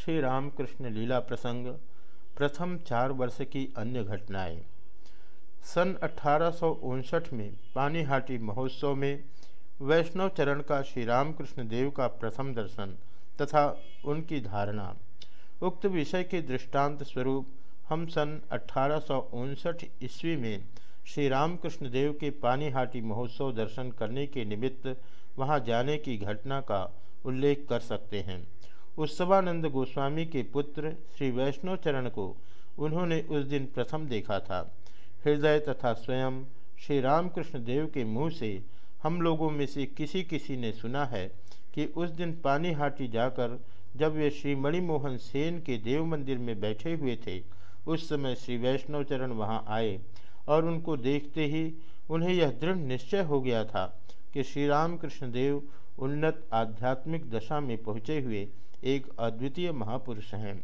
श्री रामकृष्ण लीला प्रसंग, प्रथम चार वर्ष की अन्य घटनाएँ। सन अठारह सौ उनसठ में पानीहाटी महोत्सव में वैष्णव चरण का श्री रामकृष्ण देव का प्रथम दर्शन तथा उनकी धारणा। उक्त विषय के दृष्टांत स्वरूप हम सन अठारह सौ उनसठ ईस्वी में श्री रामकृष्ण देव के पानीहाटी महोत्सव दर्शन करने के निमित्त वहाँ जाने की घटना का उल्लेख कर सकते हैं। उत्सवानंद गोस्वामी के पुत्र श्री वैष्णव चरण को उन्होंने उस दिन प्रथम देखा था। हृदय तथा स्वयं श्री रामकृष्ण देव के मुँह से हम लोगों में से किसी किसी ने सुना है कि उस दिन पानीहाटी जाकर जब वे श्री मणिमोहन सेन के देव मंदिर में बैठे हुए थे, उस समय श्री वैष्णव चरण वहाँ आए और उनको देखते ही उन्हें यह दृढ़ निश्चय हो गया था कि श्री रामकृष्ण देव उन्नत आध्यात्मिक दशा में पहुँचे हुए एक अद्वितीय महापुरुष हैं।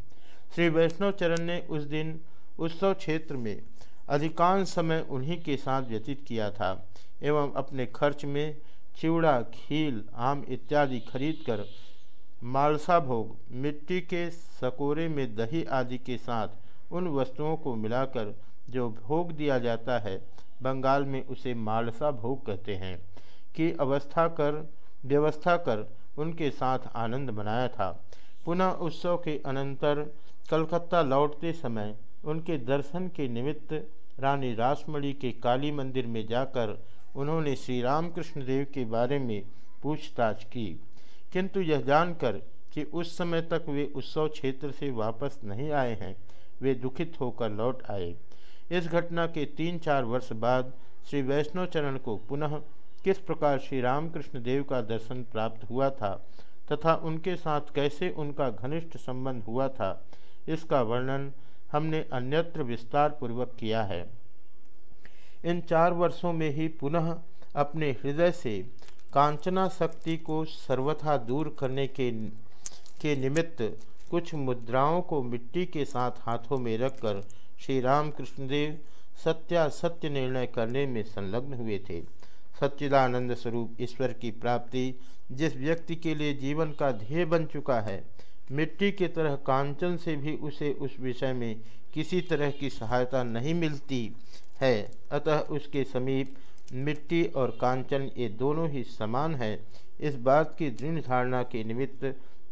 श्री वैष्णव चरण ने उस दिन उत्सव क्षेत्र में अधिकांश समय उन्हीं के साथ व्यतीत किया था एवं अपने खर्च में चिवड़ा, खील, आम इत्यादि खरीदकर मालसा भोग, मिट्टी के सकोरे में दही आदि के साथ उन वस्तुओं को मिलाकर जो भोग दिया जाता है, बंगाल में उसे मालसा भोग कहते हैं। की अवस्था कर, व्यवस्था कर उनके साथ आनंद मनाया था। पुनः उत्सव के अनंतर कलकत्ता लौटते समय उनके दर्शन के निमित्त रानी रासमणी के काली मंदिर में जाकर उन्होंने श्री रामकृष्ण देव के बारे में पूछताछ की। किंतु यह जानकर कि उस समय तक वे उत्सव क्षेत्र से वापस नहीं आए हैं, वे दुखित होकर लौट आए। इस घटना के तीन चार वर्ष बाद श्री वैष्णव चरण को पुनः किस प्रकार श्री रामकृष्ण देव का दर्शन प्राप्त हुआ था तथा उनके साथ कैसे उनका घनिष्ठ संबंध हुआ था, इसका वर्णन हमने अन्यत्र विस्तार पूर्वक किया है। इन चार वर्षों में ही पुनः अपने हृदय से कांचना शक्ति को सर्वथा दूर करने के के निमित्त कुछ मुद्राओं को मिट्टी के साथ हाथों में रखकर श्री रामकृष्णदेव सत्यासत्य निर्णय करने में संलग्न हुए थे। सच्चिदानंद स्वरूप ईश्वर की प्राप्ति जिस व्यक्ति के लिए जीवन का ध्येय बन चुका है, मिट्टी के तरह कांचन से भी उसे उस विषय में किसी तरह की सहायता नहीं मिलती है। अतः उसके समीप मिट्टी और कांचन ये दोनों ही समान है। इस बात की दृढ़ धारणा के निमित्त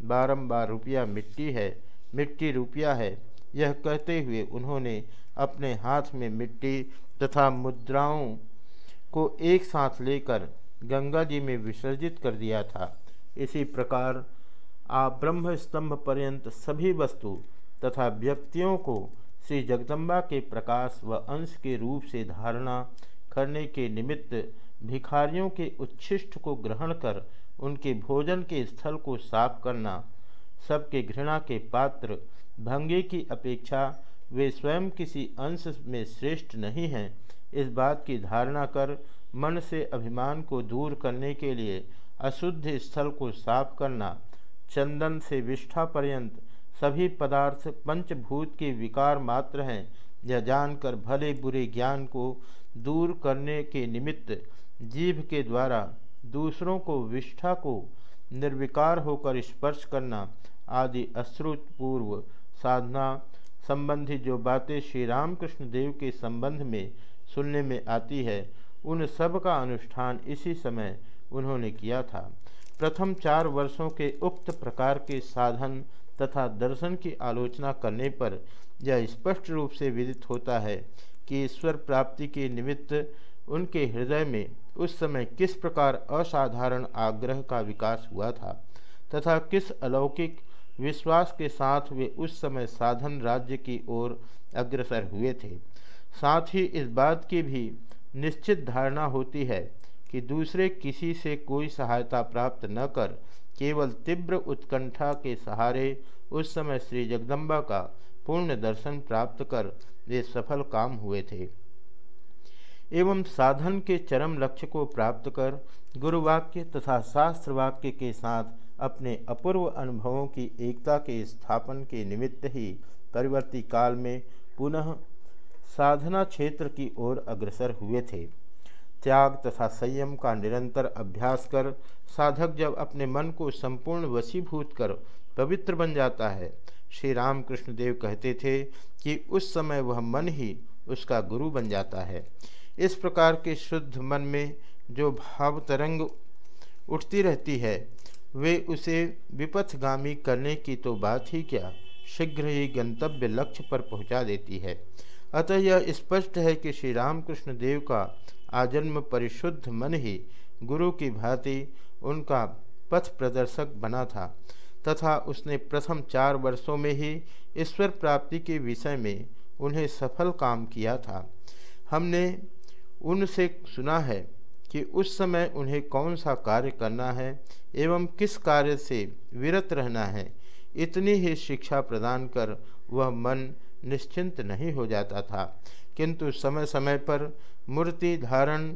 बारंबार रुपया मिट्टी है, मिट्टी रुपया है। यह कहते हुए उन्होंने अपने हाथ में मिट्टी तथा मुद्राओं को एक साथ लेकर गंगा जी में विसर्जित कर दिया था। इसी प्रकार आप ब्रह्म स्तंभ पर्यंत सभी वस्तु तथा व्यक्तियों को श्री जगदम्बा के प्रकाश व अंश के रूप से धारणा करने के निमित्त भिखारियों के उच्छिष्ट को ग्रहण कर उनके भोजन के स्थल को साफ़ करना, सबके घृणा के पात्र, भंगे की अपेक्षा वे स्वयं किसी अंश में श्रेष्ठ नहीं हैं। इस बात की धारणा कर मन से अभिमान को दूर करने के लिए अशुद्ध स्थल को साफ़ करना, चंदन से विष्ठा पर्यंत सभी पदार्थ पंचभूत के विकार मात्र हैं, यह जानकर भले बुरे ज्ञान को दूर करने के निमित्त जीभ के द्वारा दूसरों को विष्ठा को निर्विकार होकर स्पर्श करना आदि अश्रुतपूर्व साधना संबंधी जो बातें श्री रामकृष्ण देव के संबंध में सुनने में आती है। उन सब का अनुष्ठान इसी समय उन्होंने किया था। प्रथम चार वर्षों के उक्त प्रकार के साधन तथा दर्शन की आलोचना करने पर यह स्पष्ट रूप से विदित होता है कि ईश्वर प्राप्ति के निमित्त उनके हृदय में उस समय किस प्रकार असाधारण आग्रह का विकास हुआ था तथा किस अलौकिक विश्वास के साथ वे उस समय साधन राज्य की ओर अग्रसर हुए थे। साथ ही इस बात की भी निश्चित धारणा होती है कि दूसरे किसी से कोई सहायता प्राप्त न कर केवल तीव्र उत्कंठा के सहारे उस समय श्री जगदम्बा का पूर्ण दर्शन प्राप्त कर वे सफल काम हुए थे। एवं साधन के चरम लक्ष्य को प्राप्त कर गुरुवाक्य तथा शास्त्र वाक्य के साथ अपने अपूर्व अनुभवों की एकता के स्थापन के निमित्त ही परिवर्ती काल में पुनः साधना क्षेत्र की ओर अग्रसर हुए थे। त्याग तथा संयम का निरंतर अभ्यास कर साधक जब अपने मन को संपूर्ण वशीभूत कर पवित्र बन जाता है, श्री रामकृष्ण देव कहते थे कि उस समय वह मन ही उसका गुरु बन जाता है। इस प्रकार के शुद्ध मन में जो भाव तरंग उठती रहती है, वे उसे विपथगामी करने की तो बात ही क्या, शीघ्र ही गंतव्य लक्ष्य पर पहुँचा देती है। अतः यह स्पष्ट है कि श्री रामकृष्ण देव का आजन्म परिशुद्ध मन ही गुरु की भांति उनका पथ प्रदर्शक बना था, तथा उसने प्रथम चार वर्षों में ही ईश्वर प्राप्ति के विषय में उन्हें सफल काम किया था। हमने उनसे सुना है कि उस समय उन्हें कौन सा कार्य करना है एवं किस कार्य से विरत रहना है, इतनी ही शिक्षा प्रदान कर वह मन निश्चिंत नहीं हो जाता था। किंतु समय समय पर मूर्ति धारण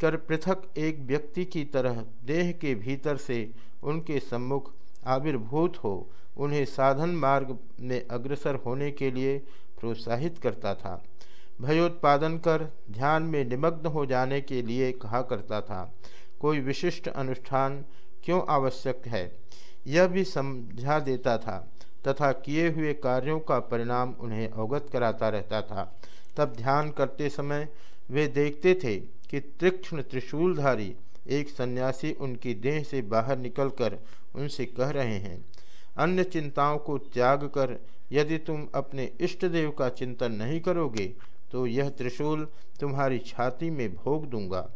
कर पृथक एक व्यक्ति की तरह देह के भीतर से उनके सम्मुख आविर्भूत हो, उन्हें साधन मार्ग में अग्रसर होने के लिए प्रोत्साहित करता था। भयोत्पादन कर ध्यान में निमग्न हो जाने के लिए कहा करता था, कोई विशिष्ट अनुष्ठान क्यों आवश्यक है? यह भी समझा देता था। तथा किए हुए कार्यों का परिणाम उन्हें अवगत कराता रहता था। तब ध्यान करते समय वे देखते थे कि तीक्ष्ण त्रिशूलधारी एक सन्यासी उनकी देह से बाहर निकलकर उनसे कह रहे हैं, अन्य चिंताओं को त्याग कर यदि तुम अपने इष्ट देव का चिंतन नहीं करोगे तो यह त्रिशूल तुम्हारी छाती में भोग दूँगा।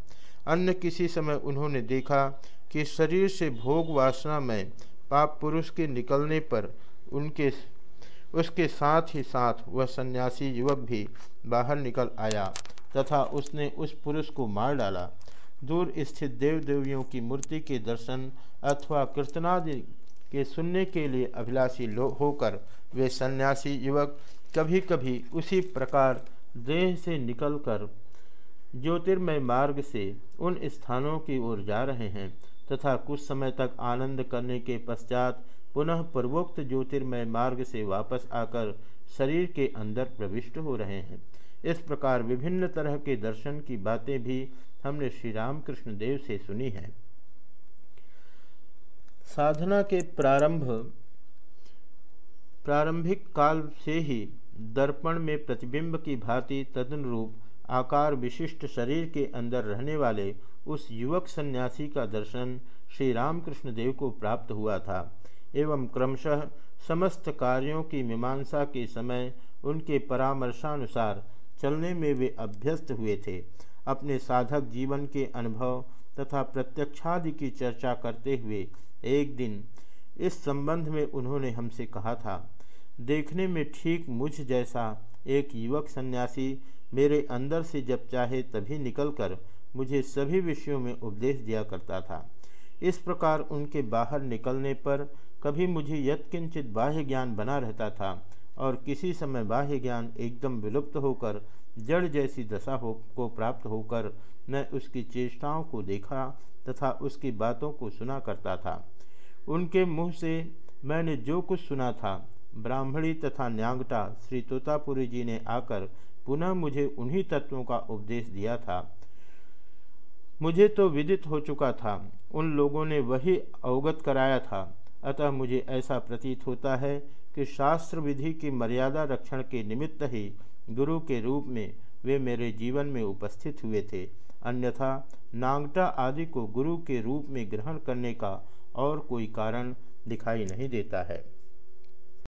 अन्य किसी समय उन्होंने देखा कि शरीर से भोग वासना में पाप पुरुष के निकलने पर उनके उसके साथ ही साथ वह सन्यासी युवक भी बाहर निकल आया तथा उसने उस पुरुष को मार डाला। दूर स्थित देव देवियों की मूर्ति के दर्शन अथवा कीर्तनादि के सुनने के लिए अभिलाषी होकर वे सन्यासी युवक कभी कभी उसी प्रकार देह से निकलकर ज्योतिर्मय मार्ग से उन स्थानों की ओर जा रहे हैं तथा कुछ समय तक आनंद करने के पश्चात पुनः पूर्वोक्त ज्योतिर्मय मार्ग से वापस आकर शरीर के अंदर प्रविष्ट हो रहे हैं। इस प्रकार विभिन्न तरह के दर्शन की बातें भी हमने श्री रामकृष्ण देव से सुनी हैं। साधना के प्रारंभ, प्रारंभिक काल से ही दर्पण में प्रतिबिंब की भांति तदनुरूप आकार विशिष्ट शरीर के अंदर रहने वाले उस युवक सन्यासी का दर्शन श्री रामकृष्ण देव को प्राप्त हुआ था। एवं क्रमशः समस्त कार्यों की मीमांसा के समय उनके परामर्शानुसार चलने में वे अभ्यस्त हुए थे। अपने साधक जीवन के अनुभव तथा प्रत्यक्षादि की चर्चा करते हुए एक दिन इस संबंध में उन्होंने हमसे कहा था, देखने में ठीक मुझ जैसा एक युवक सन्यासी मेरे अंदर से जब चाहे तभी निकलकर मुझे सभी विषयों में उपदेश दिया करता था। इस प्रकार उनके बाहर निकलने पर कभी मुझे यत्किंचित बाह्य ज्ञान बना रहता था और किसी समय बाह्य ज्ञान एकदम विलुप्त होकर, जड़ जैसी दशा हो, को प्राप्त होकर मैं उसकी चेष्टाओं को देखा तथा उसकी बातों को सुना करता था। उनके मुँह से मैंने जो कुछ सुना था, ब्राह्मणी तथा न्यांगटा श्री तोतापुरी जी ने आकर पुनः मुझे उन्हीं तत्वों का उपदेश दिया था। मुझे तो विदित हो चुका था, उन लोगों ने वही अवगत कराया था। अतः मुझे ऐसा प्रतीत होता है कि शास्त्र विधि की मर्यादा रक्षण के निमित्त ही गुरु के रूप में वे मेरे जीवन में उपस्थित हुए थे। अन्यथा, नांगटा आदि को गुरु के रूप में ग्रहण करने का और कोई कारण दिखाई नहीं देता है।